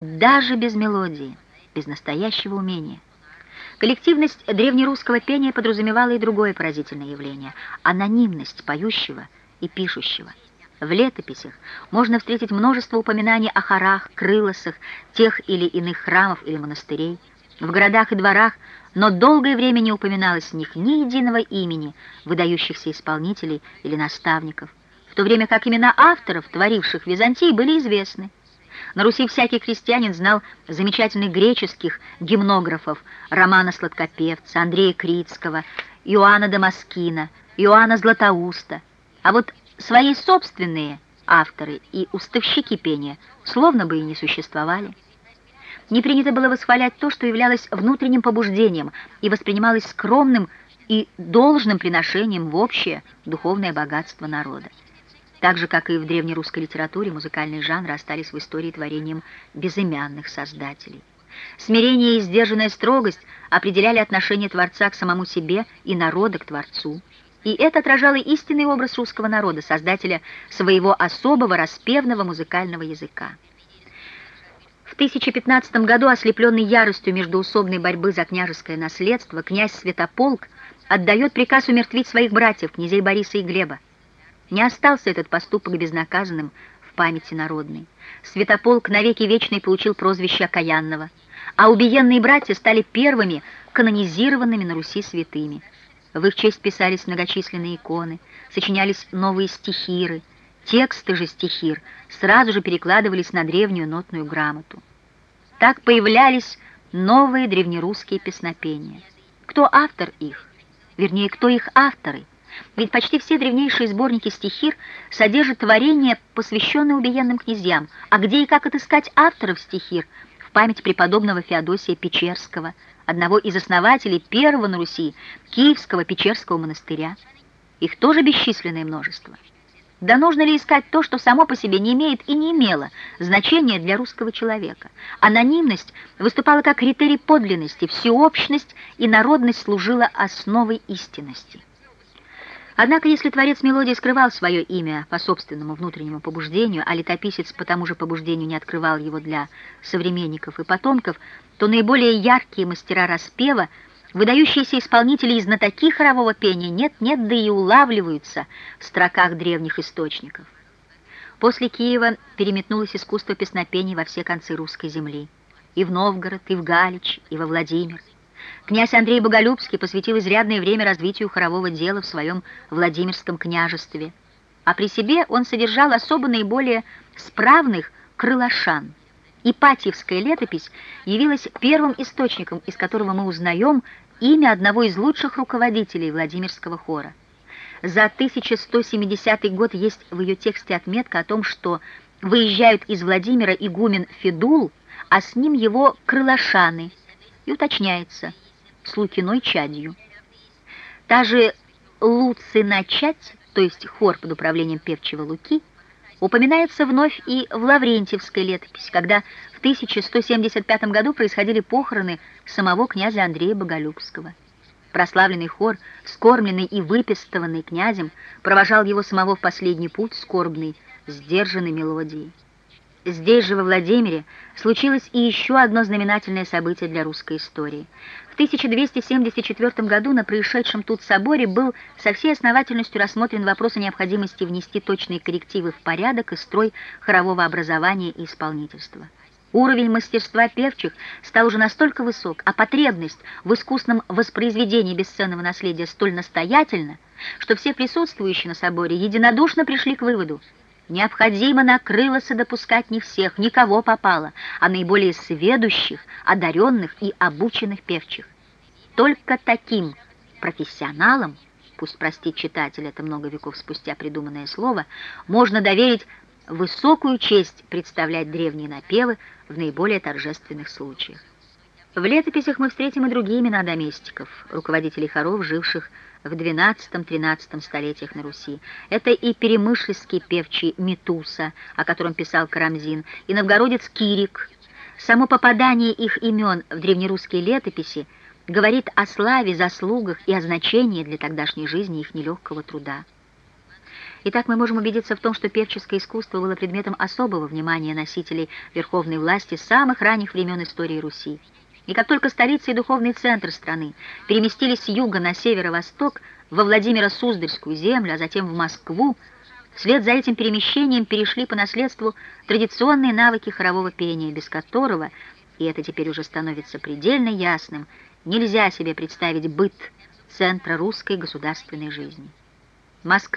даже без мелодии, без настоящего умения. Коллективность древнерусского пения подразумевала и другое поразительное явление — анонимность поющего и пишущего. В летописях можно встретить множество упоминаний о хорах, крылосах, тех или иных храмов или монастырей, в городах и дворах, но долгое время не упоминалось в них ни единого имени выдающихся исполнителей или наставников, в то время как имена авторов, творивших Византии, были известны. На Руси всякий крестьянин знал замечательных греческих гимнографов Романа Сладкопевца, Андрея Критского, Иоанна Дамаскина, Иоанна Златоуста, а вот свои собственные авторы и уставщики пения словно бы и не существовали. Не принято было восхвалять то, что являлось внутренним побуждением и воспринималось скромным и должным приношением в общее духовное богатство народа. Так же, как и в древнерусской литературе, музыкальные жанры остались в истории творением безымянных создателей. Смирение и сдержанная строгость определяли отношение Творца к самому себе и народа к Творцу. И это отражало истинный образ русского народа, создателя своего особого распевного музыкального языка. В 1015 году, ослепленный яростью междуусобной борьбы за княжеское наследство, князь Святополк отдает приказ умертвить своих братьев, князей Бориса и Глеба. Не остался этот поступок безнаказанным в памяти народной. Святополк навеки вечный получил прозвище Окаянного, а убиенные братья стали первыми канонизированными на Руси святыми. В их честь писались многочисленные иконы, сочинялись новые стихиры, тексты же стихир сразу же перекладывались на древнюю нотную грамоту. Так появлялись новые древнерусские песнопения. Кто автор их? Вернее, кто их авторы – ведь почти все древнейшие сборники стихир содержат творения, посвященные убиенным князьям. А где и как отыскать авторов стихир в память преподобного Феодосия Печерского, одного из основателей первого на Руси Киевского Печерского монастыря? Их тоже бесчисленное множество. Да нужно ли искать то, что само по себе не имеет и не имело значения для русского человека? Анонимность выступала как критерий подлинности, всеобщность и народность служила основой истинности. Однако, если творец мелодии скрывал свое имя по собственному внутреннему побуждению, а летописец по тому же побуждению не открывал его для современников и потомков, то наиболее яркие мастера распева, выдающиеся исполнители и знатоки хорового пения нет-нет, да и улавливаются в строках древних источников. После Киева переметнулось искусство песнопений во все концы русской земли. И в Новгород, и в Галич, и во Владимир. Князь Андрей Боголюбский посвятил изрядное время развитию хорового дела в своем Владимирском княжестве, а при себе он содержал особо наиболее справных крылашан. Ипатьевская летопись явилась первым источником, из которого мы узнаем имя одного из лучших руководителей Владимирского хора. За 1170 год есть в ее тексте отметка о том, что выезжают из Владимира игумен Федул, а с ним его крылашаны, и уточняется – с Лукиной чадью. Та же Луцина-Чадь, то есть хор под управлением певчего Луки, упоминается вновь и в Лаврентьевской летописи, когда в 1175 году происходили похороны самого князя Андрея Боголюбского. Прославленный хор, скормленный и выпестованный князем, провожал его самого в последний путь скорбный, сдержанной мелодией. Здесь же, во Владимире, случилось и еще одно знаменательное событие для русской истории. В 1274 году на происшедшем тут соборе был со всей основательностью рассмотрен вопрос о необходимости внести точные коррективы в порядок и строй хорового образования и исполнительства. Уровень мастерства певчих стал уже настолько высок, а потребность в искусном воспроизведении бесценного наследия столь настоятельна, что все присутствующие на соборе единодушно пришли к выводу – Необходимо на крылосы допускать не всех, никого попало, а наиболее сведущих, одаренных и обученных певчих. Только таким профессионалам, пусть простит читатель это много веков спустя придуманное слово, можно доверить высокую честь представлять древние напевы в наиболее торжественных случаях. В летописях мы встретим и другие имена доместиков, руководителей хоров, живших в XII-XIII столетиях на Руси. Это и перемышльский певчий Метуса, о котором писал Карамзин, и новгородец Кирик. Само попадание их имен в древнерусские летописи говорит о славе, заслугах и о значении для тогдашней жизни их нелегкого труда. Итак, мы можем убедиться в том, что певческое искусство было предметом особого внимания носителей верховной власти с самых ранних времен истории Руси. И как только столица и духовный центр страны переместились с юга на северо-восток, во Владимиро-Суздальскую землю, а затем в Москву, вслед за этим перемещением перешли по наследству традиционные навыки хорового пения, без которого, и это теперь уже становится предельно ясным, нельзя себе представить быт центра русской государственной жизни. Москва